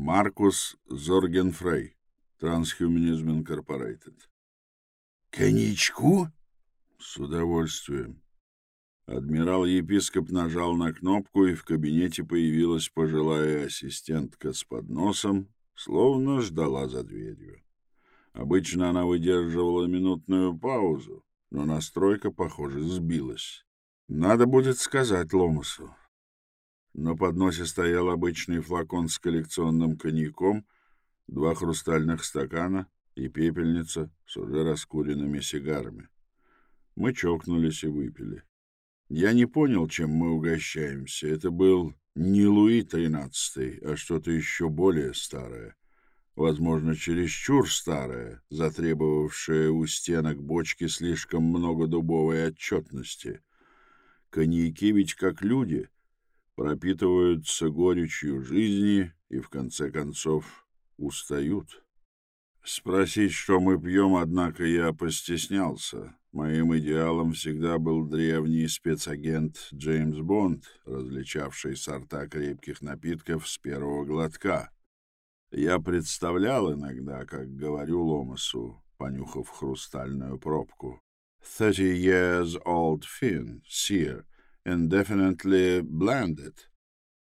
Маркус Зоргенфрей, Transhumanism Incorporated. «Коньячку?» «С удовольствием». Адмирал-епископ нажал на кнопку, и в кабинете появилась пожилая ассистентка с подносом, словно ждала за дверью. Обычно она выдерживала минутную паузу, но настройка, похоже, сбилась. Надо будет сказать Ломасу. На подносе стоял обычный флакон с коллекционным коньяком, два хрустальных стакана и пепельница с уже раскуренными сигарами. Мы чокнулись и выпили. Я не понял, чем мы угощаемся. Это был не Луи XIII, а что-то еще более старое. Возможно, чересчур старое, затребовавшее у стенок бочки слишком много дубовой отчетности. Коньяки ведь как люди пропитываются горечью жизни и, в конце концов, устают. Спросить, что мы пьем, однако, я постеснялся. Моим идеалом всегда был древний спецагент Джеймс Бонд, различавший сорта крепких напитков с первого глотка. Я представлял иногда, как говорю Ломасу, понюхав хрустальную пробку. «Thirty years old Finn, sear, indefinitely blended,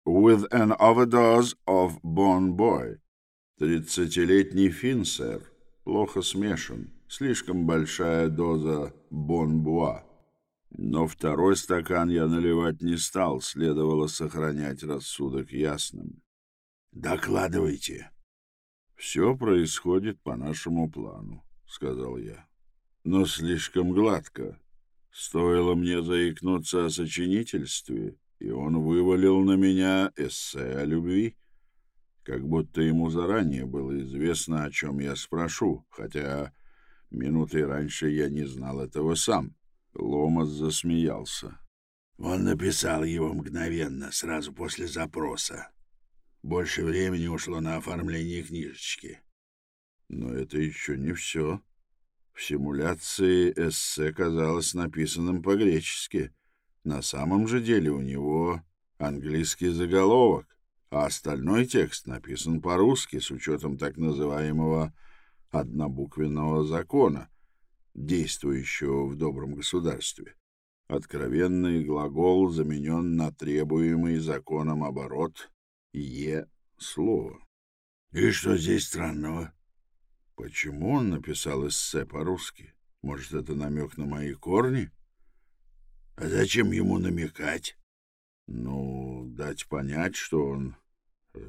with an overdose of Bon Boy». «Тридцатилетний Финн, сэр, плохо смешан» слишком большая доза бонбуа. Но второй стакан я наливать не стал, следовало сохранять рассудок ясным. «Докладывайте». «Все происходит по нашему плану», — сказал я. «Но слишком гладко. Стоило мне заикнуться о сочинительстве, и он вывалил на меня эссе о любви, как будто ему заранее было известно, о чем я спрошу, хотя Минутой раньше я не знал этого сам. Ломас засмеялся. Он написал его мгновенно, сразу после запроса. Больше времени ушло на оформление книжечки. Но это еще не все. В симуляции эссе казалось написанным по-гречески. На самом же деле у него английский заголовок, а остальной текст написан по-русски с учетом так называемого однобуквенного закона, действующего в добром государстве. Откровенный глагол заменен на требуемый законом оборот «е» слово. И что здесь странного? Почему он написал эссе по-русски? Может, это намек на мои корни? А зачем ему намекать? Ну, дать понять, что он э,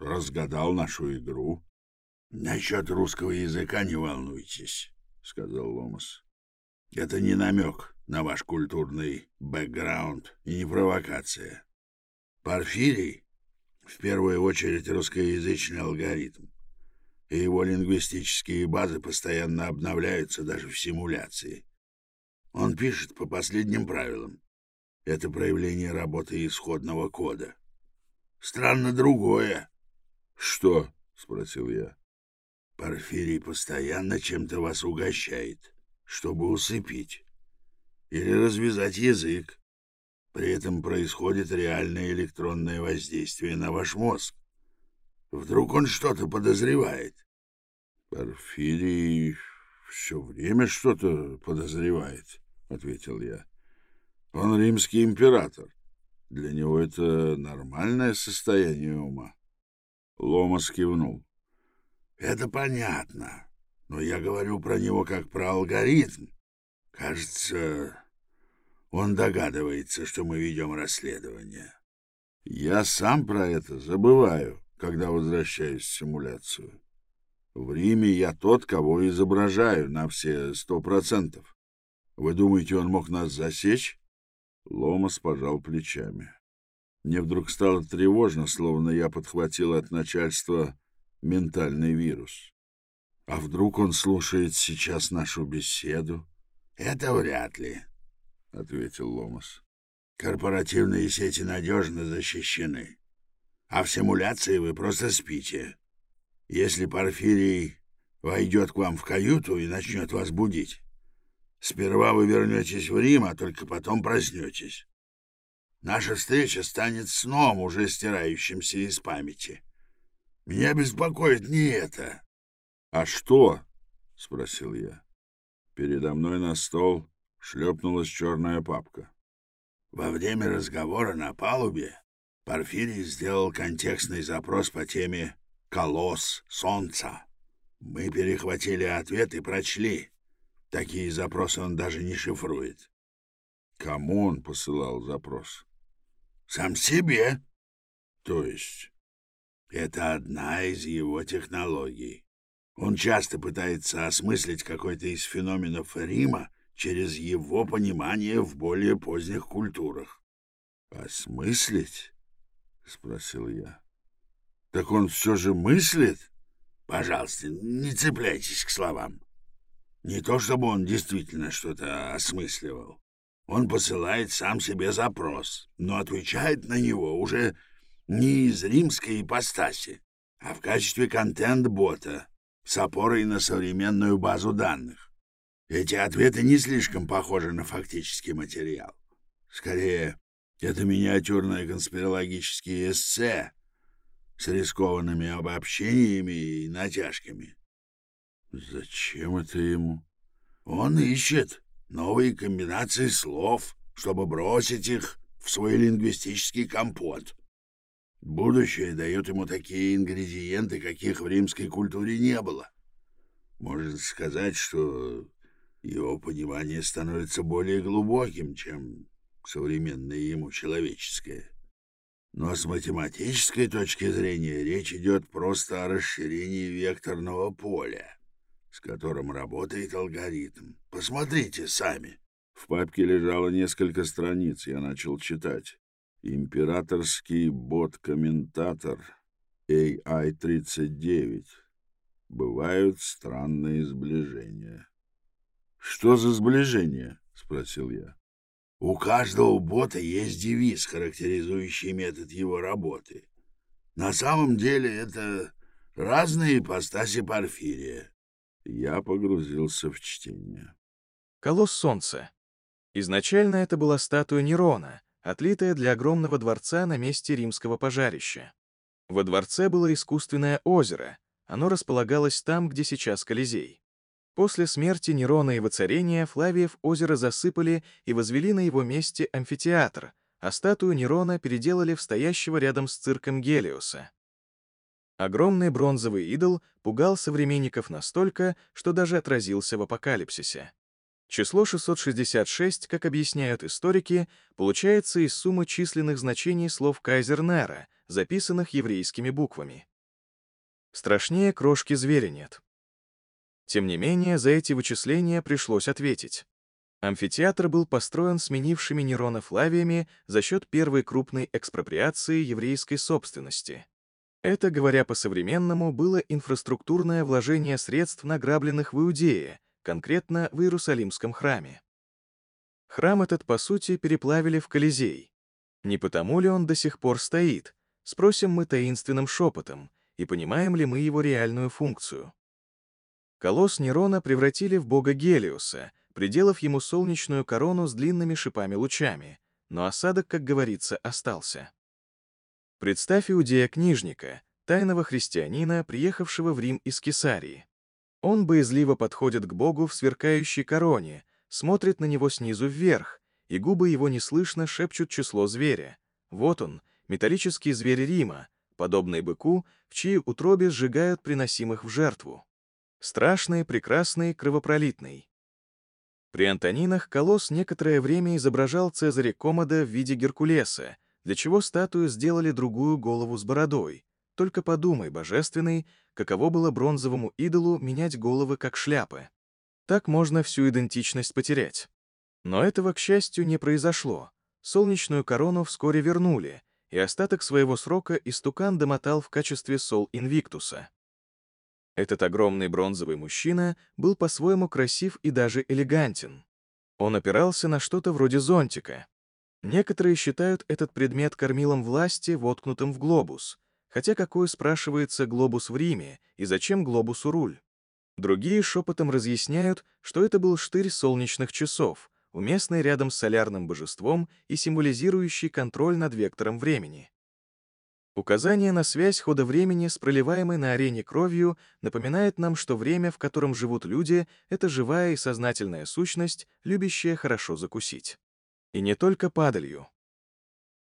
разгадал нашу игру. Насчет русского языка не волнуйтесь, — сказал Ломас. Это не намек на ваш культурный бэкграунд и не провокация. Порфирий — в первую очередь русскоязычный алгоритм, и его лингвистические базы постоянно обновляются даже в симуляции. Он пишет по последним правилам. Это проявление работы исходного кода. Странно другое. — Что? — спросил я. Порфирий постоянно чем-то вас угощает, чтобы усыпить или развязать язык. При этом происходит реальное электронное воздействие на ваш мозг. Вдруг он что-то подозревает. Порфирий все время что-то подозревает, — ответил я. Он римский император. Для него это нормальное состояние ума. Ломас кивнул. Это понятно, но я говорю про него как про алгоритм. Кажется, он догадывается, что мы ведем расследование. Я сам про это забываю, когда возвращаюсь в симуляцию. В Риме я тот, кого изображаю на все сто процентов. Вы думаете, он мог нас засечь? Ломас пожал плечами. Мне вдруг стало тревожно, словно я подхватил от начальства ментальный вирус. А вдруг он слушает сейчас нашу беседу? — Это вряд ли, — ответил Ломас. — Корпоративные сети надежно защищены. А в симуляции вы просто спите. Если Порфирий войдет к вам в каюту и начнет вас будить, сперва вы вернетесь в Рим, а только потом проснетесь. Наша встреча станет сном, уже стирающимся из памяти. — Меня беспокоит не это. — А что? — спросил я. Передо мной на стол шлепнулась черная папка. Во время разговора на палубе Порфирий сделал контекстный запрос по теме «Колосс Солнца». Мы перехватили ответ и прочли. Такие запросы он даже не шифрует. Кому он посылал запрос? Сам себе. То есть? Это одна из его технологий. Он часто пытается осмыслить какой-то из феноменов Рима через его понимание в более поздних культурах. «Осмыслить?» — спросил я. «Так он все же мыслит?» «Пожалуйста, не цепляйтесь к словам. Не то чтобы он действительно что-то осмысливал. Он посылает сам себе запрос, но отвечает на него уже не из римской ипостаси, а в качестве контент-бота с опорой на современную базу данных. Эти ответы не слишком похожи на фактический материал. Скорее, это миниатюрные конспирологические эссе с рискованными обобщениями и натяжками. Зачем это ему? Он ищет новые комбинации слов, чтобы бросить их в свой лингвистический компот. Будущее дает ему такие ингредиенты, каких в римской культуре не было. Можно сказать, что его понимание становится более глубоким, чем современное ему человеческое. Но с математической точки зрения речь идет просто о расширении векторного поля, с которым работает алгоритм. Посмотрите сами. В папке лежало несколько страниц, я начал читать. Императорский бот-комментатор AI-39. Бывают странные сближения. «Что за сближение?» — спросил я. «У каждого бота есть девиз, характеризующий метод его работы. На самом деле это разные ипостаси Порфирия». Я погрузился в чтение. Колосс Солнца. Изначально это была статуя Нерона, отлитая для огромного дворца на месте римского пожарища. Во дворце было искусственное озеро, оно располагалось там, где сейчас Колизей. После смерти Нерона и воцарения Флавиев озеро засыпали и возвели на его месте амфитеатр, а статую Нерона переделали в стоящего рядом с цирком Гелиоса. Огромный бронзовый идол пугал современников настолько, что даже отразился в апокалипсисе. Число 666, как объясняют историки, получается из суммы численных значений слов Кайзер Нера, записанных еврейскими буквами. Страшнее крошки зверя нет. Тем не менее, за эти вычисления пришлось ответить. Амфитеатр был построен сменившими Нерона Флавиями за счет первой крупной экспроприации еврейской собственности. Это, говоря по-современному, было инфраструктурное вложение средств, награбленных в Иудее, конкретно в Иерусалимском храме. Храм этот, по сути, переплавили в Колизей. Не потому ли он до сих пор стоит, спросим мы таинственным шепотом, и понимаем ли мы его реальную функцию. Колосс Нерона превратили в бога Гелиуса, приделав ему солнечную корону с длинными шипами-лучами, но осадок, как говорится, остался. Представь иудея-книжника, тайного христианина, приехавшего в Рим из Кесарии. Он боязливо подходит к Богу в сверкающей короне, смотрит на него снизу вверх, и губы его неслышно шепчут число зверя. Вот он, металлический зверь Рима, подобный быку, в чьей утробе сжигают приносимых в жертву страшный, прекрасный, кровопролитный. При Антонинах Колосс некоторое время изображал Цезаря Комода в виде Геркулеса, для чего статую сделали другую голову с бородой. Только подумай, божественный, каково было бронзовому идолу менять головы как шляпы. Так можно всю идентичность потерять. Но этого, к счастью, не произошло. Солнечную корону вскоре вернули, и остаток своего срока истукан домотал в качестве сол инвиктуса. Этот огромный бронзовый мужчина был по-своему красив и даже элегантен. Он опирался на что-то вроде зонтика. Некоторые считают этот предмет кормилом власти, воткнутым в глобус. Хотя какой, спрашивается, глобус в Риме, и зачем глобусу руль? Другие шепотом разъясняют, что это был штырь солнечных часов, уместный рядом с солярным божеством и символизирующий контроль над вектором времени. Указание на связь хода времени с проливаемой на арене кровью напоминает нам, что время, в котором живут люди, это живая и сознательная сущность, любящая хорошо закусить. И не только падалью.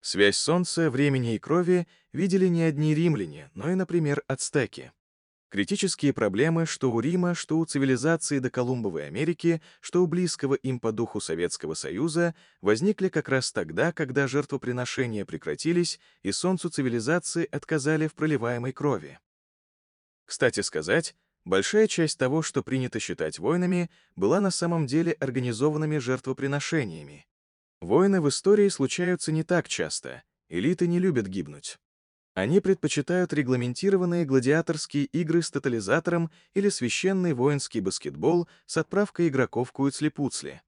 Связь Солнца, времени и крови видели не одни римляне, но и, например, ацтеки. Критические проблемы что у Рима, что у цивилизации до Колумбовой Америки, что у близкого им по духу Советского Союза возникли как раз тогда, когда жертвоприношения прекратились и солнцу цивилизации отказали в проливаемой крови. Кстати сказать, большая часть того, что принято считать войнами, была на самом деле организованными жертвоприношениями. Войны в истории случаются не так часто, элиты не любят гибнуть. Они предпочитают регламентированные гладиаторские игры с тотализатором или священный воинский баскетбол с отправкой игроков куцли-пуцли.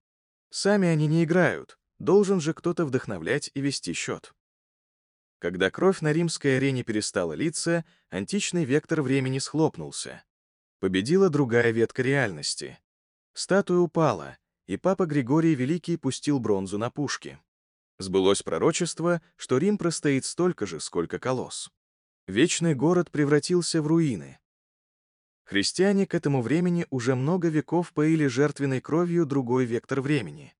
Сами они не играют, должен же кто-то вдохновлять и вести счет. Когда кровь на римской арене перестала литься, античный вектор времени схлопнулся. Победила другая ветка реальности. Статуя упала, и папа Григорий Великий пустил бронзу на пушки. Сбылось пророчество, что Рим простоит столько же, сколько колосс. Вечный город превратился в руины. Христиане к этому времени уже много веков поили жертвенной кровью другой вектор времени.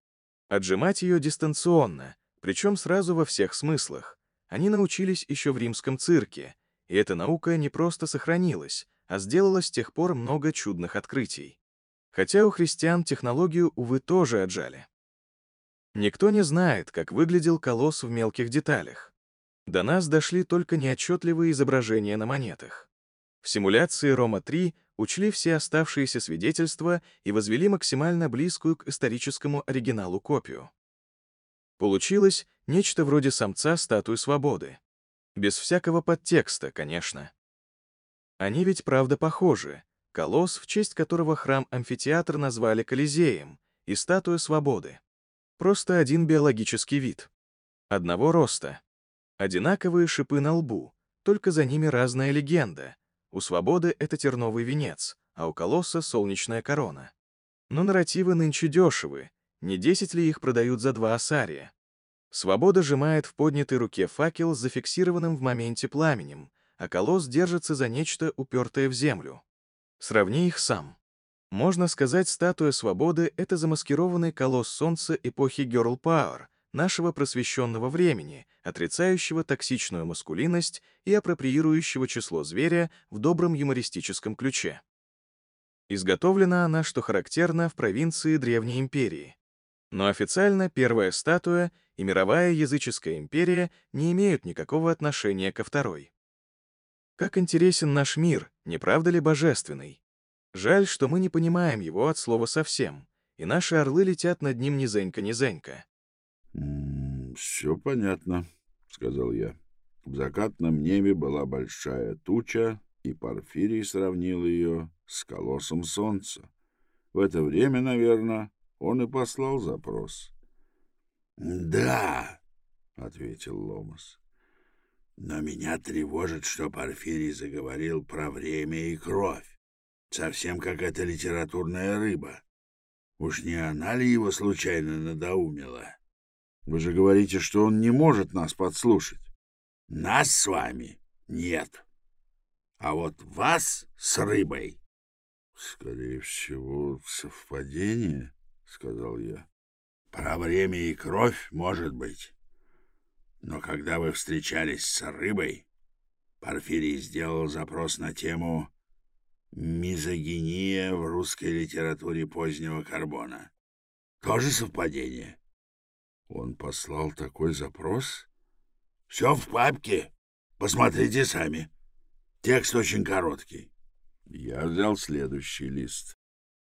Отжимать ее дистанционно, причем сразу во всех смыслах. Они научились еще в римском цирке, и эта наука не просто сохранилась, а сделала с тех пор много чудных открытий. Хотя у христиан технологию, увы, тоже отжали. Никто не знает, как выглядел колосс в мелких деталях. До нас дошли только неотчетливые изображения на монетах. В симуляции Рома-3 учли все оставшиеся свидетельства и возвели максимально близкую к историческому оригиналу копию. Получилось нечто вроде самца статуи свободы. Без всякого подтекста, конечно. Они ведь правда похожи. Колосс, в честь которого храм-амфитеатр назвали Колизеем, и статуя свободы. Просто один биологический вид. Одного роста. Одинаковые шипы на лбу, только за ними разная легенда. У свободы это терновый венец, а у колосса — солнечная корона. Но нарративы нынче дешевы. Не десять ли их продают за два осария? Свобода сжимает в поднятой руке факел с зафиксированным в моменте пламенем, а колосс держится за нечто, упертое в землю. Сравни их сам. Можно сказать, статуя свободы — это замаскированный колосс солнца эпохи Girl Power, нашего просвещенного времени, отрицающего токсичную маскулинность и апроприирующего число зверя в добром юмористическом ключе. Изготовлена она, что характерно, в провинции Древней империи. Но официально первая статуя и мировая языческая империя не имеют никакого отношения ко второй. Как интересен наш мир, не правда ли божественный? Жаль, что мы не понимаем его от слова совсем, и наши орлы летят над ним низенько-низенько. — Все понятно, — сказал я. В закатном небе была большая туча, и Порфирий сравнил ее с колоссом солнца. В это время, наверное, он и послал запрос. — Да, — ответил Ломас. — Но меня тревожит, что Порфирий заговорил про время и кровь. Совсем как эта литературная рыба. Уж не она ли его случайно надоумила? Вы же говорите, что он не может нас подслушать. Нас с вами нет. А вот вас с рыбой. Скорее всего, совпадение, сказал я. Про время и кровь, может быть. Но когда вы встречались с рыбой, Порфирий сделал запрос на тему Мизогиния в русской литературе позднего карбона. Тоже совпадение? Он послал такой запрос? Все в папке. Посмотрите сами. Текст очень короткий. Я взял следующий лист.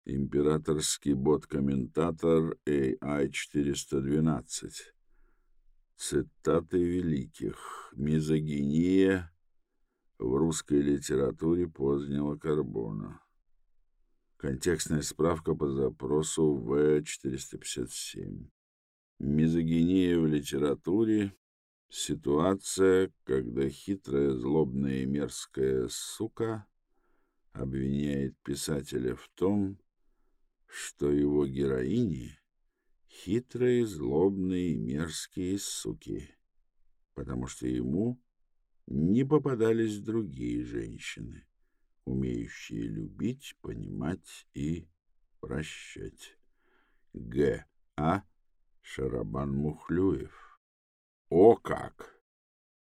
Императорский бот-комментатор AI-412. Цитаты великих. Мизогиния в русской литературе позднего карбона. Контекстная справка по запросу В-457. Мизогиния в литературе — ситуация, когда хитрая, злобная и мерзкая сука обвиняет писателя в том, что его героини — хитрые, злобные и мерзкие суки, потому что ему не попадались другие женщины, умеющие любить, понимать и прощать. Г. А. Шарабан Мухлюев. О как!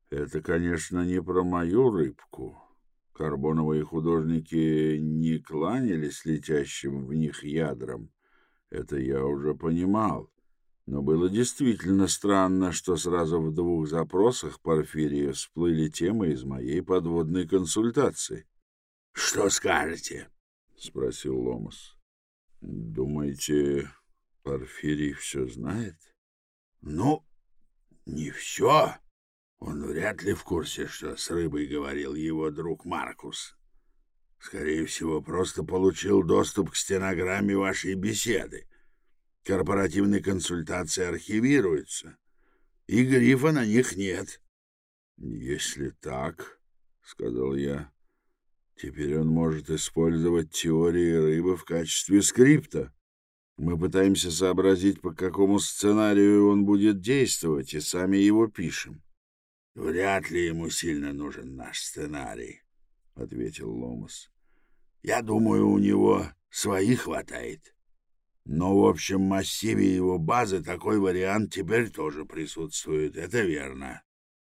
Это, конечно, не про мою рыбку. Карбоновые художники не кланялись летящим в них ядрам. Это я уже понимал. Но было действительно странно, что сразу в двух запросах Порфирия всплыли темы из моей подводной консультации. — Что скажете? — спросил Ломас. — Думаете, Порфирий все знает? — Ну, не все. Он вряд ли в курсе, что с рыбой говорил его друг Маркус. Скорее всего, просто получил доступ к стенограмме вашей беседы. Корпоративные консультации архивируются, и грифа на них нет. — Если так, — сказал я, — теперь он может использовать теории рыбы в качестве скрипта. Мы пытаемся сообразить, по какому сценарию он будет действовать, и сами его пишем. — Вряд ли ему сильно нужен наш сценарий, — ответил Ломас. — Я думаю, у него своих хватает. — но в общем массиве его базы такой вариант теперь тоже присутствует, это верно.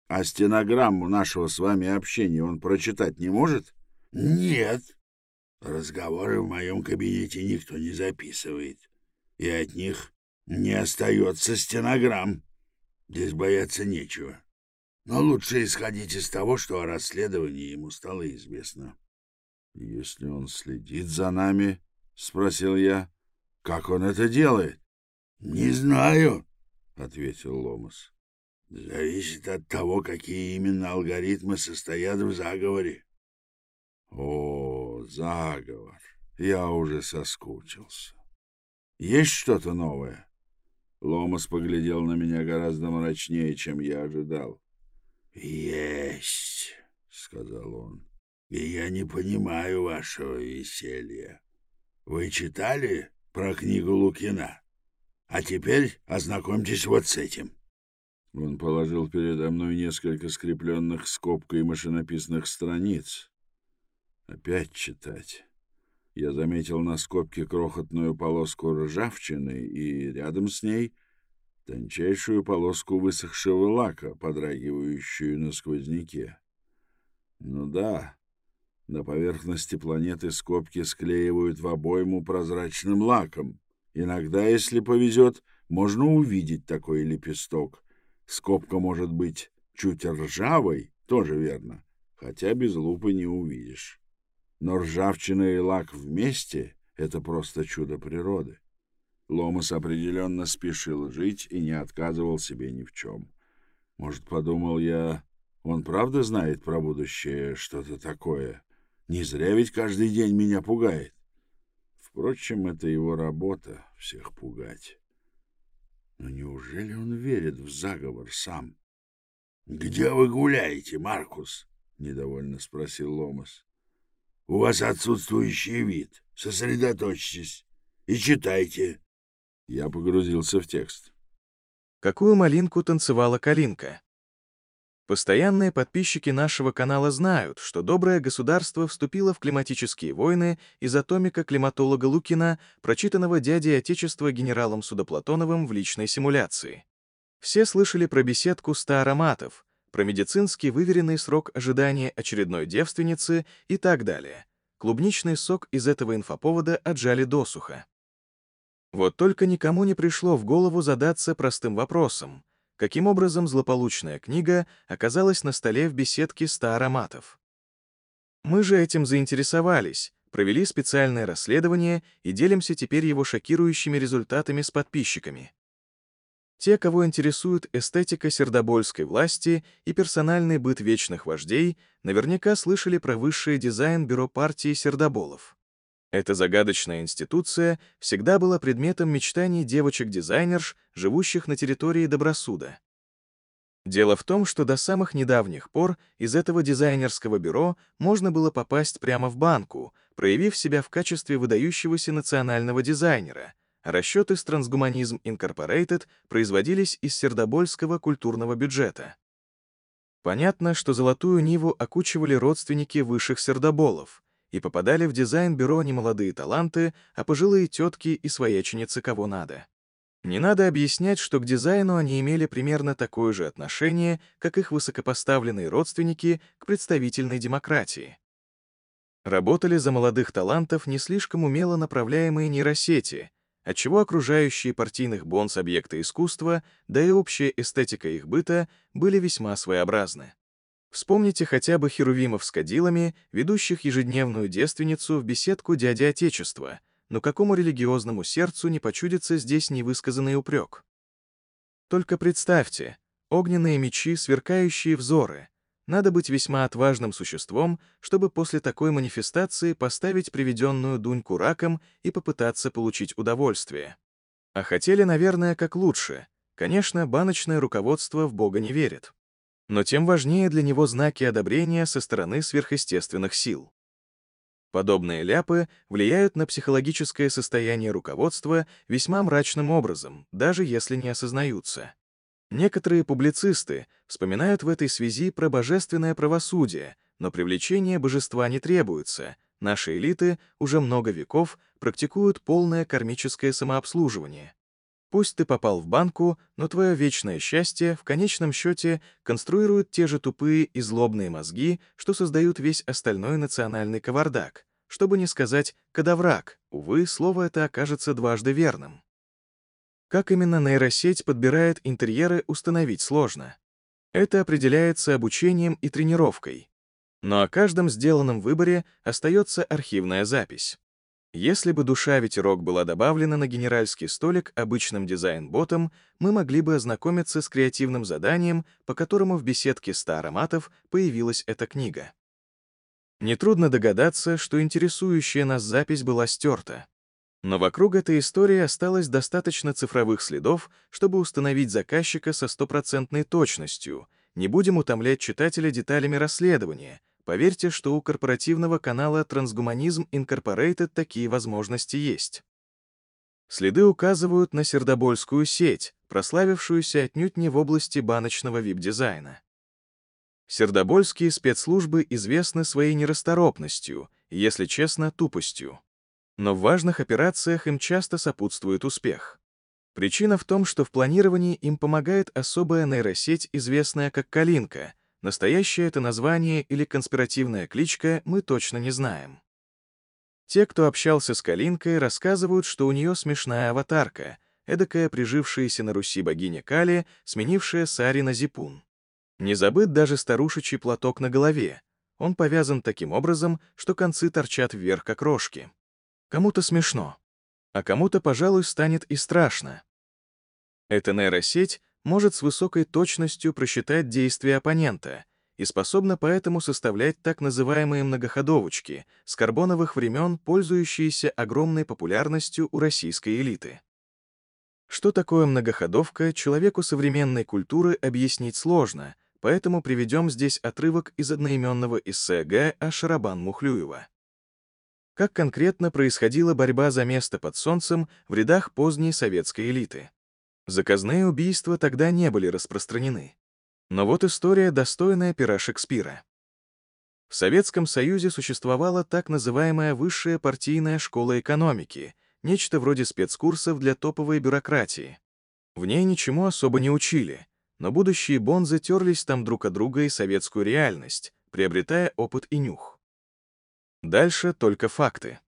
А стенограмму нашего с вами общения он прочитать не может? Нет. Разговоры в моем кабинете никто не записывает, и от них не остается стенограмм. Здесь бояться нечего. Но лучше исходить из того, что о расследовании ему стало известно. — Если он следит за нами, — спросил я, — Как он это делает? — Не знаю, — ответил Ломас. — Зависит от того, какие именно алгоритмы состоят в заговоре. — О, заговор! Я уже соскучился. Есть что-то новое? Ломас поглядел на меня гораздо мрачнее, чем я ожидал. — Есть, — сказал он. — И я не понимаю вашего веселья. Вы читали про книгу Лукина. А теперь ознакомьтесь вот с этим. Он положил передо мной несколько скрепленных скобкой машинописных страниц. Опять читать. Я заметил на скобке крохотную полоску ржавчины и рядом с ней тончайшую полоску высохшего лака, подрагивающую на сквозняке. Ну да, на поверхности планеты скобки склеивают в обойму прозрачным лаком. Иногда, если повезет, можно увидеть такой лепесток. Скобка может быть чуть ржавой, тоже верно, хотя без лупы не увидишь. Но ржавчина и лак вместе — это просто чудо природы. Ломас определенно спешил жить и не отказывал себе ни в чем. Может, подумал я, он правда знает про будущее что-то такое? Не зря ведь каждый день меня пугает. Впрочем, это его работа — всех пугать. Но неужели он верит в заговор сам? — Где вы гуляете, Маркус? — недовольно спросил Ломас. — У вас отсутствующий вид. Сосредоточьтесь и читайте. Я погрузился в текст. Какую малинку танцевала Калинка? Постоянные подписчики нашего канала знают, что доброе государство вступило в климатические войны из атомика климатолога Лукина, прочитанного дядей Отечества генералом Судоплатоновым в личной симуляции. Все слышали про беседку 100 ароматов, про медицинский выверенный срок ожидания очередной девственницы и так далее. Клубничный сок из этого инфоповода отжали досуха. Вот только никому не пришло в голову задаться простым вопросом — каким образом злополучная книга оказалась на столе в беседке ста ароматов. Мы же этим заинтересовались, провели специальное расследование и делимся теперь его шокирующими результатами с подписчиками. Те, кого интересует эстетика сердобольской власти и персональный быт вечных вождей, наверняка слышали про высший дизайн бюро партии сердоболов. Эта загадочная институция всегда была предметом мечтаний девочек-дизайнерш, живущих на территории Добросуда. Дело в том, что до самых недавних пор из этого дизайнерского бюро можно было попасть прямо в банку, проявив себя в качестве выдающегося национального дизайнера, расчеты с Transhumanism Incorporated производились из сердобольского культурного бюджета. Понятно, что золотую Ниву окучивали родственники высших сердоболов, и попадали в дизайн-бюро не молодые таланты, а пожилые тетки и свояченицы кого надо. Не надо объяснять, что к дизайну они имели примерно такое же отношение, как их высокопоставленные родственники к представительной демократии. Работали за молодых талантов не слишком умело направляемые нейросети, отчего окружающие партийных бонс объекты искусства, да и общая эстетика их быта были весьма своеобразны. Вспомните хотя бы херувимов с кадилами, ведущих ежедневную девственницу в беседку дяди Отечества, но какому религиозному сердцу не почудится здесь невысказанный упрек? Только представьте, огненные мечи, сверкающие взоры. Надо быть весьма отважным существом, чтобы после такой манифестации поставить приведенную Дуньку раком и попытаться получить удовольствие. А хотели, наверное, как лучше. Конечно, баночное руководство в Бога не верит но тем важнее для него знаки одобрения со стороны сверхъестественных сил. Подобные ляпы влияют на психологическое состояние руководства весьма мрачным образом, даже если не осознаются. Некоторые публицисты вспоминают в этой связи про божественное правосудие, но привлечение божества не требуется. Наши элиты уже много веков практикуют полное кармическое самообслуживание. Пусть ты попал в банку, но твое вечное счастье в конечном счете конструируют те же тупые и злобные мозги, что создают весь остальной национальный кавардак, чтобы не сказать «кадаврак», увы, слово это окажется дважды верным. Как именно нейросеть подбирает интерьеры, установить сложно. Это определяется обучением и тренировкой. Но о каждом сделанном выборе остается архивная запись. Если бы душа ветерок была добавлена на генеральский столик обычным дизайн-ботом, мы могли бы ознакомиться с креативным заданием, по которому в беседке 100 ароматов появилась эта книга. Нетрудно догадаться, что интересующая нас запись была стерта. Но вокруг этой истории осталось достаточно цифровых следов, чтобы установить заказчика со стопроцентной точностью. Не будем утомлять читателя деталями расследования — Поверьте, что у корпоративного канала Transhumanism Incorporated такие возможности есть. Следы указывают на сердобольскую сеть, прославившуюся отнюдь не в области баночного вип-дизайна. Сердобольские спецслужбы известны своей нерасторопностью если честно, тупостью. Но в важных операциях им часто сопутствует успех. Причина в том, что в планировании им помогает особая нейросеть, известная как «Калинка», Настоящее это название или конспиративная кличка мы точно не знаем. Те, кто общался с Калинкой, рассказывают, что у нее смешная аватарка, эдакая прижившаяся на Руси богиня Кали, сменившая Сари на Зипун. Не забыт даже старушечий платок на голове. Он повязан таким образом, что концы торчат вверх, как рожки. Кому-то смешно, а кому-то, пожалуй, станет и страшно. Эта нейросеть может с высокой точностью просчитать действия оппонента и способна поэтому составлять так называемые многоходовочки с карбоновых времен, пользующиеся огромной популярностью у российской элиты. Что такое многоходовка, человеку современной культуры объяснить сложно, поэтому приведем здесь отрывок из одноименного эссе Г. А. Шарабан-Мухлюева. Как конкретно происходила борьба за место под солнцем в рядах поздней советской элиты. Заказные убийства тогда не были распространены. Но вот история, достойная пера Шекспира. В Советском Союзе существовала так называемая высшая партийная школа экономики, нечто вроде спецкурсов для топовой бюрократии. В ней ничему особо не учили, но будущие бонзы терлись там друг от друга и советскую реальность, приобретая опыт и нюх. Дальше только факты.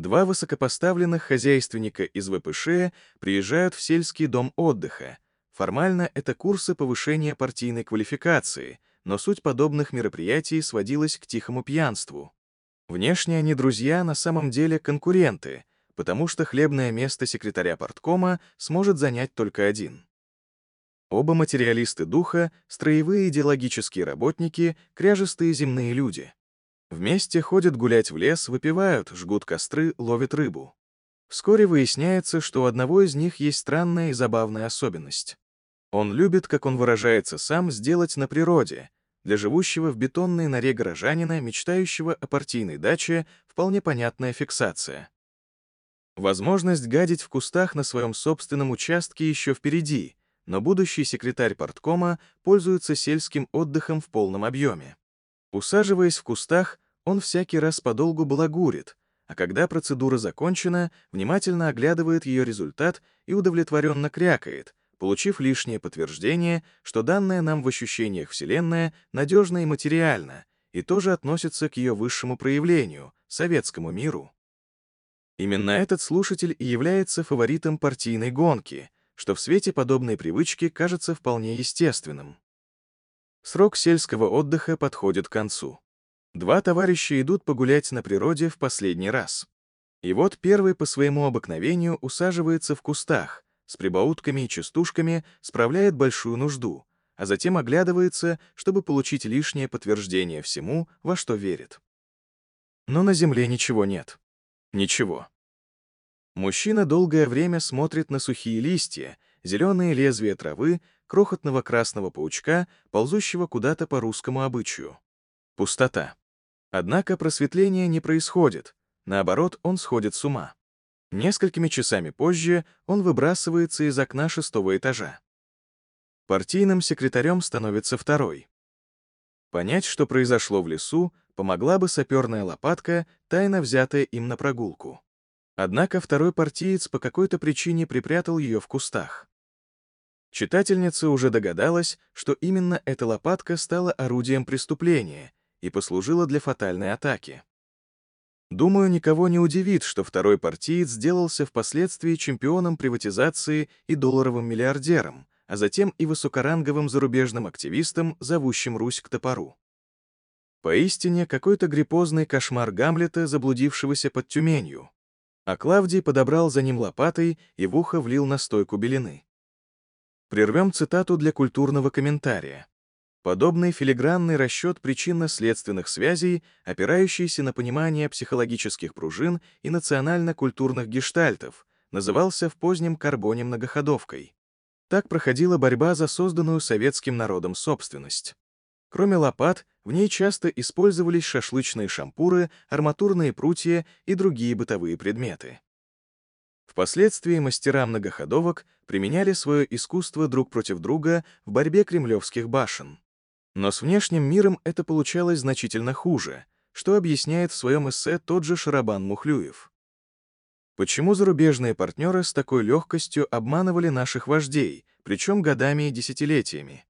Два высокопоставленных хозяйственника из ВПШ приезжают в сельский дом отдыха. Формально это курсы повышения партийной квалификации, но суть подобных мероприятий сводилась к тихому пьянству. Внешне они друзья, на самом деле конкуренты, потому что хлебное место секретаря порткома сможет занять только один. Оба материалисты духа, строевые идеологические работники, кряжестые земные люди. Вместе ходят гулять в лес, выпивают, жгут костры, ловят рыбу. Вскоре выясняется, что у одного из них есть странная и забавная особенность. Он любит, как он выражается сам, сделать на природе. Для живущего в бетонной норе горожанина, мечтающего о партийной даче, вполне понятная фиксация. Возможность гадить в кустах на своем собственном участке еще впереди, но будущий секретарь порткома пользуется сельским отдыхом в полном объеме. Усаживаясь в кустах, он всякий раз подолгу балагурит, а когда процедура закончена, внимательно оглядывает ее результат и удовлетворенно крякает, получив лишнее подтверждение, что данное нам в ощущениях Вселенная надежно и материально, и тоже относится к ее высшему проявлению — советскому миру. Именно этот слушатель и является фаворитом партийной гонки, что в свете подобной привычки кажется вполне естественным. Срок сельского отдыха подходит к концу. Два товарища идут погулять на природе в последний раз. И вот первый по своему обыкновению усаживается в кустах, с прибаутками и частушками справляет большую нужду, а затем оглядывается, чтобы получить лишнее подтверждение всему, во что верит. Но на земле ничего нет. Ничего. Мужчина долгое время смотрит на сухие листья, зеленые лезвия травы, крохотного красного паучка, ползущего куда-то по русскому обычаю. Пустота. Однако просветление не происходит, наоборот, он сходит с ума. Несколькими часами позже он выбрасывается из окна шестого этажа. Партийным секретарем становится второй. Понять, что произошло в лесу, помогла бы саперная лопатка, тайно взятая им на прогулку. Однако второй партиец по какой-то причине припрятал ее в кустах. Читательница уже догадалась, что именно эта лопатка стала орудием преступления и послужила для фатальной атаки. Думаю, никого не удивит, что второй партиец сделался впоследствии чемпионом приватизации и долларовым миллиардером, а затем и высокоранговым зарубежным активистом, зовущим Русь к топору. Поистине, какой-то гриппозный кошмар Гамлета, заблудившегося под Тюменью. А Клавдий подобрал за ним лопатой и в ухо влил настойку белины. Прервем цитату для культурного комментария. Подобный филигранный расчет причинно-следственных связей, опирающийся на понимание психологических пружин и национально-культурных гештальтов, назывался в позднем карбоне многоходовкой. Так проходила борьба за созданную советским народом собственность. Кроме лопат, в ней часто использовались шашлычные шампуры, арматурные прутья и другие бытовые предметы. Впоследствии мастера многоходовок применяли свое искусство друг против друга в борьбе кремлевских башен. Но с внешним миром это получалось значительно хуже, что объясняет в своем эссе тот же Шарабан Мухлюев. Почему зарубежные партнеры с такой легкостью обманывали наших вождей, причем годами и десятилетиями?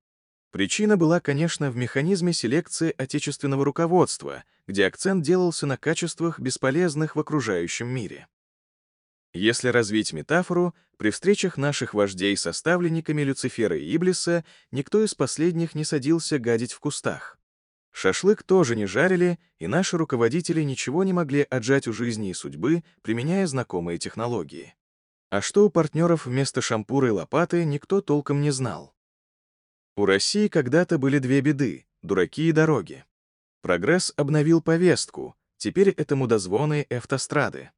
Причина была, конечно, в механизме селекции отечественного руководства, где акцент делался на качествах, бесполезных в окружающем мире. Если развить метафору, при встречах наших вождей со ставленниками Люцифера и Иблиса никто из последних не садился гадить в кустах. Шашлык тоже не жарили, и наши руководители ничего не могли отжать у жизни и судьбы, применяя знакомые технологии. А что у партнеров вместо шампура и лопаты, никто толком не знал. У России когда-то были две беды — дураки и дороги. Прогресс обновил повестку, теперь это мудозвоны и автострады.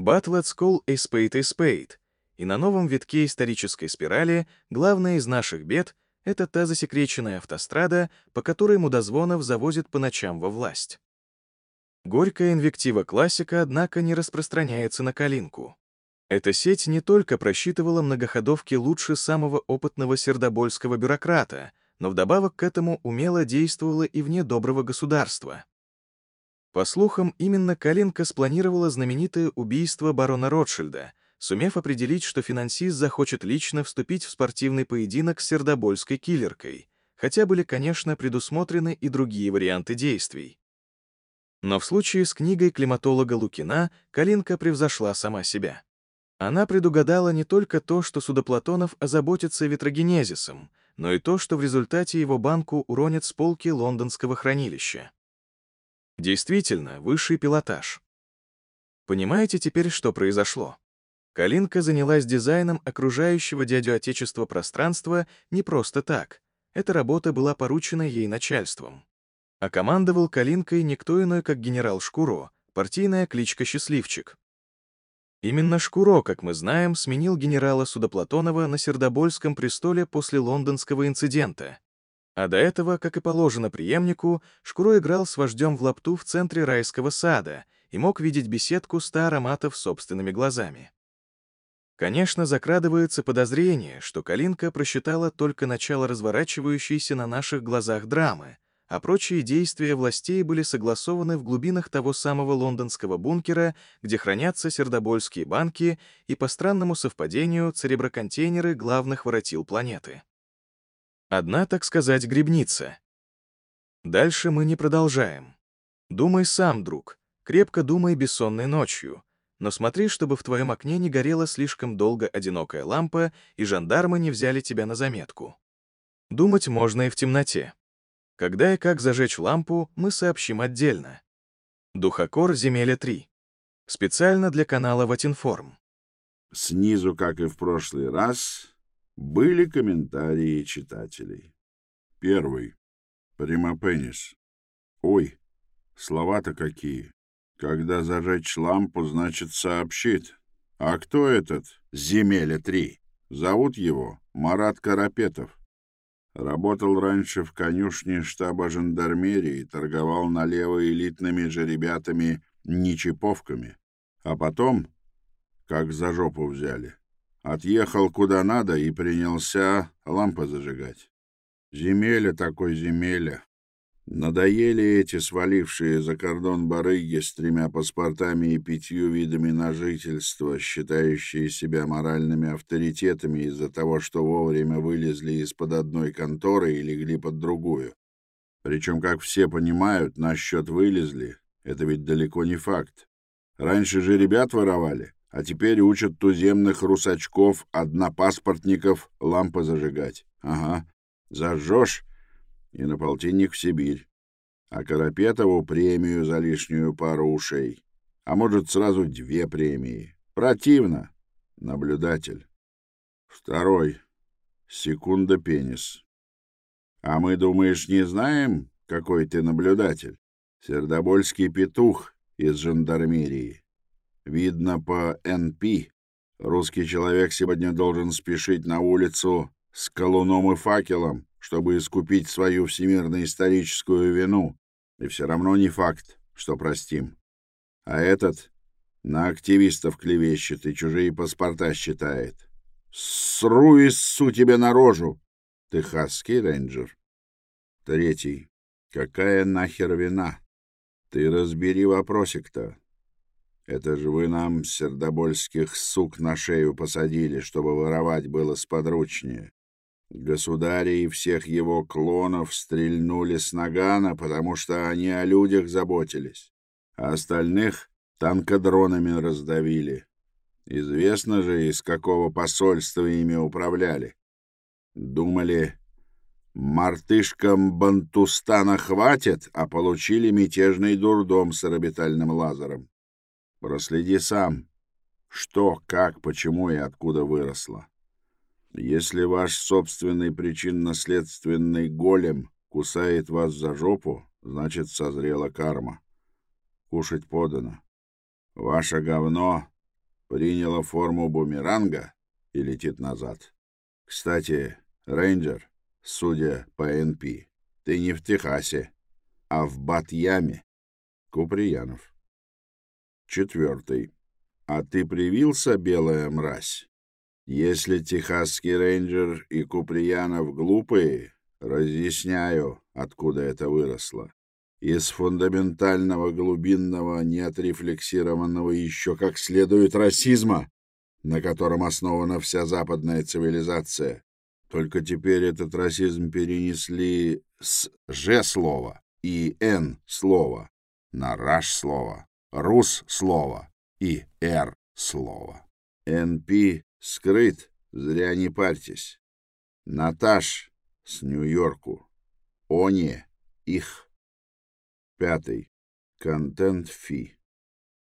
But let's call a spade a spade. И на новом витке исторической спирали главная из наших бед — это та засекреченная автострада, по которой Мудозвонов завозит по ночам во власть. Горькая инвектива классика, однако, не распространяется на Калинку. Эта сеть не только просчитывала многоходовки лучше самого опытного сердобольского бюрократа, но вдобавок к этому умело действовала и вне доброго государства. По слухам, именно Калинка спланировала знаменитое убийство барона Ротшильда, сумев определить, что финансист захочет лично вступить в спортивный поединок с сердобольской киллеркой, хотя были, конечно, предусмотрены и другие варианты действий. Но в случае с книгой климатолога Лукина Калинка превзошла сама себя. Она предугадала не только то, что Судоплатонов озаботится ветрогенезисом, но и то, что в результате его банку уронят с полки лондонского хранилища. Действительно, высший пилотаж. Понимаете теперь, что произошло? Калинка занялась дизайном окружающего дядю Отечества пространства не просто так. Эта работа была поручена ей начальством. А командовал Калинкой никто иной, как генерал Шкуро, партийная кличка «Счастливчик». Именно Шкуро, как мы знаем, сменил генерала Судоплатонова на Сердобольском престоле после лондонского инцидента. А до этого, как и положено преемнику, Шкуро играл с вождем в лапту в центре райского сада и мог видеть беседку ста ароматов собственными глазами. Конечно, закрадывается подозрение, что Калинка просчитала только начало разворачивающейся на наших глазах драмы, а прочие действия властей были согласованы в глубинах того самого лондонского бункера, где хранятся сердобольские банки и, по странному совпадению, цереброконтейнеры главных воротил планеты. Одна, так сказать, грибница. Дальше мы не продолжаем. Думай сам, друг, крепко думай бессонной ночью, но смотри, чтобы в твоем окне не горела слишком долго одинокая лампа, и жандармы не взяли тебя на заметку. Думать можно и в темноте. Когда и как зажечь лампу, мы сообщим отдельно. Духокор Земеля 3. Специально для канала Ватинформ. Снизу, как и в прошлый раз, были комментарии читателей. Первый. Примапенис. Ой, слова-то какие. Когда зажечь лампу, значит, сообщит. А кто этот Земеля-3? Зовут его Марат Карапетов. Работал раньше в конюшне штаба жандармерии, торговал налево элитными же ребятами ничиповками. А потом, как за жопу взяли, отъехал куда надо и принялся лампы зажигать. Земеля такой земеля. Надоели эти свалившие за кордон барыги с тремя паспортами и пятью видами на жительство, считающие себя моральными авторитетами из-за того, что вовремя вылезли из-под одной конторы и легли под другую. Причем, как все понимают, насчет вылезли, это ведь далеко не факт. Раньше же ребят воровали, а теперь учат туземных русачков, однопаспортников лампы зажигать. Ага, зажжешь и на полтинник в Сибирь. А Карапетову премию за лишнюю пару ушей. А может, сразу две премии. Противно. Наблюдатель. Второй. Секунда пенис. А мы, думаешь, не знаем, какой ты наблюдатель? Сердобольский петух из жандармерии. Видно по НП. Русский человек сегодня должен спешить на улицу с колуном и факелом, чтобы искупить свою всемирно-историческую вину, и все равно не факт, что простим. А этот на активистов клевещет и чужие паспорта считает. Сру и ссу тебе на рожу, ты хаский рейнджер. Третий. Какая нахер вина? Ты разбери вопросик-то. Это же вы нам сердобольских сук на шею посадили, чтобы воровать было сподручнее. Государя и всех его клонов стрельнули с нагана, потому что они о людях заботились, а остальных танкодронами раздавили. Известно же, из какого посольства ими управляли. Думали, мартышкам Бантустана хватит, а получили мятежный дурдом с орбитальным лазером. Проследи сам, что, как, почему и откуда выросло. Если ваш собственный причинно-следственный голем кусает вас за жопу, значит, созрела карма. Кушать подано. Ваше говно приняло форму бумеранга и летит назад. Кстати, рейнджер, судя по НП, ты не в Техасе, а в Батьяме. Куприянов. Четвертый. А ты привился, белая мразь? Если техасский рейнджер и Куприянов глупые, разъясняю, откуда это выросло. Из фундаментального глубинного, неотрефлексированного еще как следует расизма, на котором основана вся западная цивилизация. Только теперь этот расизм перенесли с «ж» слова и «н» слова на «раш» слова, «рус» слова и «р» слова. «НП» Скрыт, зря не парьтесь. Наташ с Нью-Йорку. Они, их. Пятый. Контент-фи.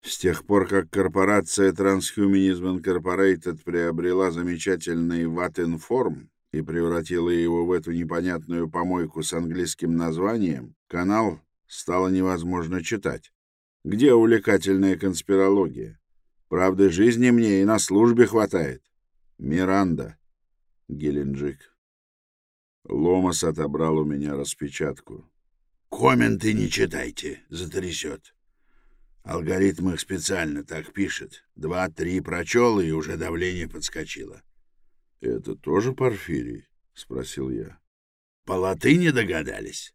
С тех пор, как корпорация Transhumanism Incorporated приобрела замечательный Ватинформ и превратила его в эту непонятную помойку с английским названием, канал стало невозможно читать. Где увлекательная конспирология? Правды жизни мне и на службе хватает. Миранда, Геленджик. Ломас отобрал у меня распечатку. «Комменты не читайте, затрясет». Алгоритм их специально так пишет. Два-три прочел, и уже давление подскочило. — Это тоже Порфирий? — спросил я. — По латыни догадались?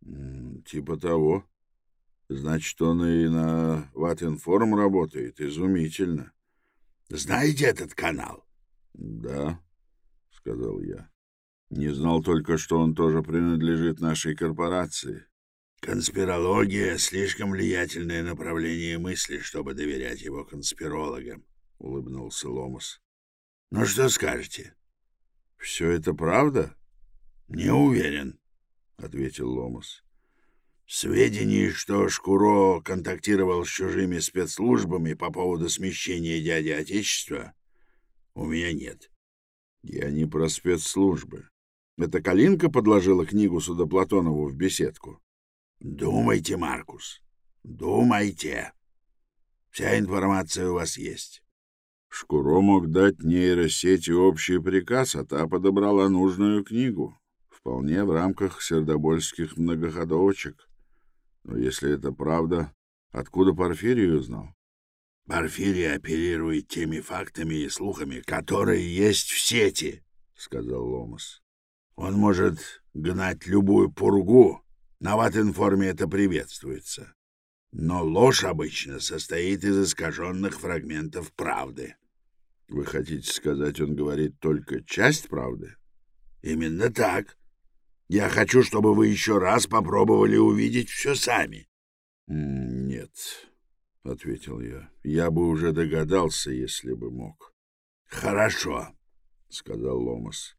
— Типа того. Значит, он и на Ватинформ работает. Изумительно. — Знаете этот канал? — Да, — сказал я. Не знал только, что он тоже принадлежит нашей корпорации. Конспирология — слишком влиятельное направление мысли, чтобы доверять его конспирологам, — улыбнулся Ломас. — Ну что скажете? — Все это правда? — Не уверен, — ответил Ломас. — Сведений, что Шкуро контактировал с чужими спецслужбами по поводу смещения дяди Отечества, у меня нет. — Я не про спецслужбы. Это Калинка подложила книгу Судоплатонову в беседку? Думайте, Маркус, думайте. Вся информация у вас есть. Шкуро мог дать нейросети общий приказ, а та подобрала нужную книгу. Вполне в рамках сердобольских многоходовочек. Но если это правда, откуда Порфирий узнал? Порфирий оперирует теми фактами и слухами, которые есть в сети, — сказал Ломас. Он может гнать любую пургу, на ватинформе это приветствуется. Но ложь обычно состоит из искаженных фрагментов правды. Вы хотите сказать, он говорит только часть правды? Именно так. Я хочу, чтобы вы еще раз попробовали увидеть все сами. Нет, — ответил я. Я бы уже догадался, если бы мог. Хорошо, — сказал Ломас.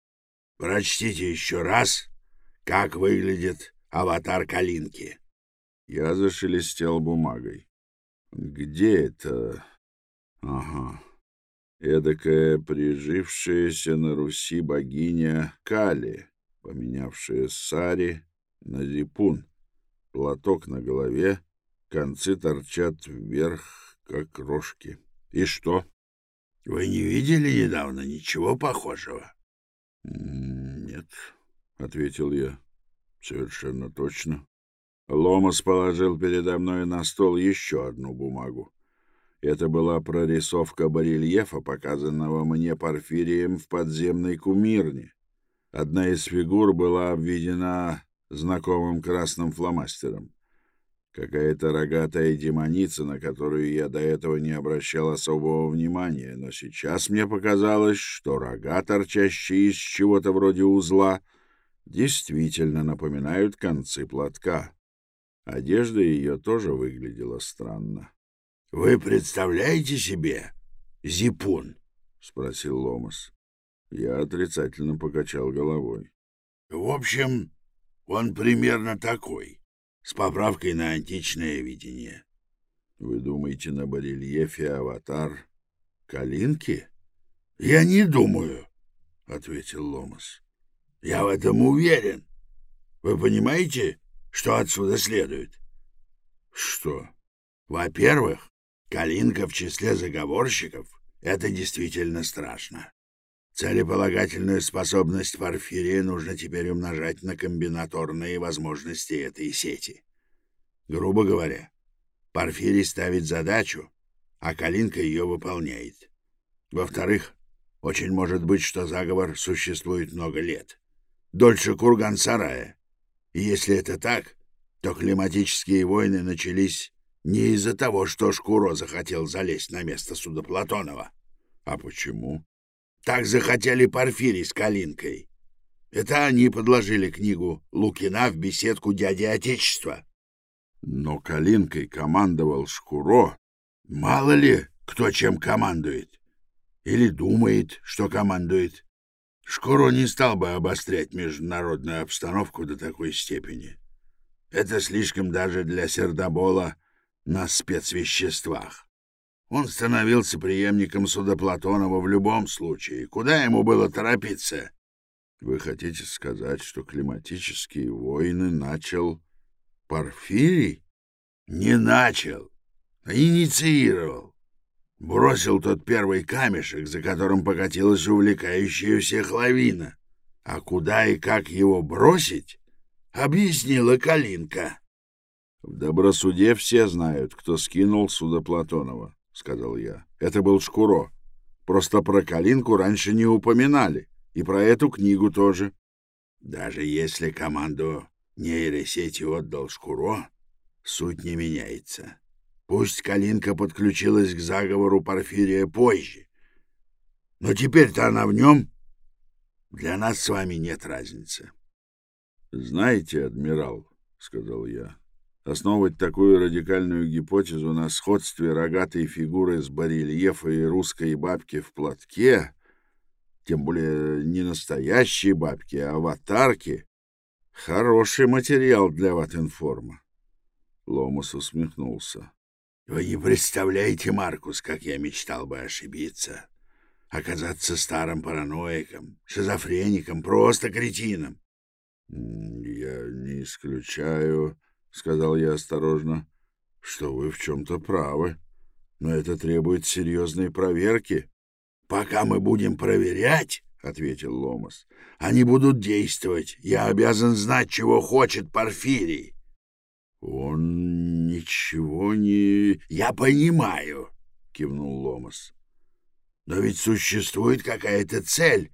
Прочтите еще раз, как выглядит аватар Калинки. Я зашелестел бумагой. Где это? Ага. Эдакая прижившаяся на Руси богиня Кали, поменявшая Сари на Зипун. Платок на голове, концы торчат вверх, как рожки. И что? Вы не видели недавно ничего похожего? Нет, ответил я. Совершенно точно. Ломас положил передо мной на стол еще одну бумагу. Это была прорисовка барельефа, показанного мне Порфирием в подземной кумирне. Одна из фигур была обведена знакомым красным фломастером. Какая-то рогатая демоница, на которую я до этого не обращал особого внимания, но сейчас мне показалось, что рога, торчащие из чего-то вроде узла, — действительно напоминают концы платка. Одежда ее тоже выглядела странно. — Вы представляете себе зипун? — спросил Ломас. Я отрицательно покачал головой. — В общем, он примерно такой, с поправкой на античное видение. — Вы думаете, на барельефе аватар Калинки? — Я не думаю, — ответил Ломас. Я в этом уверен. Вы понимаете, что отсюда следует? Что? Во-первых, Калинка в числе заговорщиков — это действительно страшно. Целеполагательную способность Порфирия нужно теперь умножать на комбинаторные возможности этой сети. Грубо говоря, Порфирий ставит задачу, а Калинка ее выполняет. Во-вторых, очень может быть, что заговор существует много лет дольше Курган-Сарая. Если это так, то климатические войны начались не из-за того, что Шкуро захотел залезть на место суда Платонова. А почему? Так захотели Порфирий с Калинкой. Это они подложили книгу Лукина в беседку дяди Отечества. Но Калинкой командовал Шкуро. Мало ли, кто чем командует. Или думает, что командует. Шкуро не стал бы обострять международную обстановку до такой степени. Это слишком даже для сердобола на спецвеществах. Он становился преемником Судоплатонова в любом случае. Куда ему было торопиться? Вы хотите сказать, что климатические войны начал Порфирий? Не начал, а инициировал бросил тот первый камешек, за которым покатилась увлекающая всех лавина. А куда и как его бросить, объяснила Калинка. В добросуде все знают, кто скинул суда Платонова, — сказал я. Это был Шкуро. Просто про Калинку раньше не упоминали. И про эту книгу тоже. Даже если команду нейросети отдал Шкуро, суть не меняется. Пусть Калинка подключилась к заговору Порфирия позже. Но теперь-то она в нем. Для нас с вами нет разницы. — Знаете, адмирал, — сказал я, — основывать такую радикальную гипотезу на сходстве рогатой фигуры с барельефа и русской бабки в платке, тем более не настоящей бабки, а аватарки, хороший материал для ватинформа. Ломас усмехнулся. — Вы не представляете, Маркус, как я мечтал бы ошибиться. Оказаться старым параноиком, шизофреником, просто кретином. «Я не исключаю, — сказал я осторожно, — что вы в чем-то правы, но это требует серьезной проверки». «Пока мы будем проверять, — ответил Ломас, — они будут действовать. Я обязан знать, чего хочет Порфирий». «Он ничего не...» «Я понимаю», — кивнул Ломас. «Но ведь существует какая-то цель,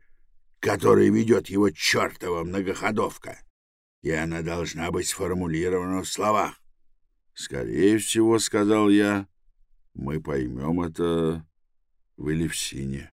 которой ведет его чертова многоходовка, и она должна быть сформулирована в словах. Скорее всего, — сказал я, — мы поймем это в Элевсине.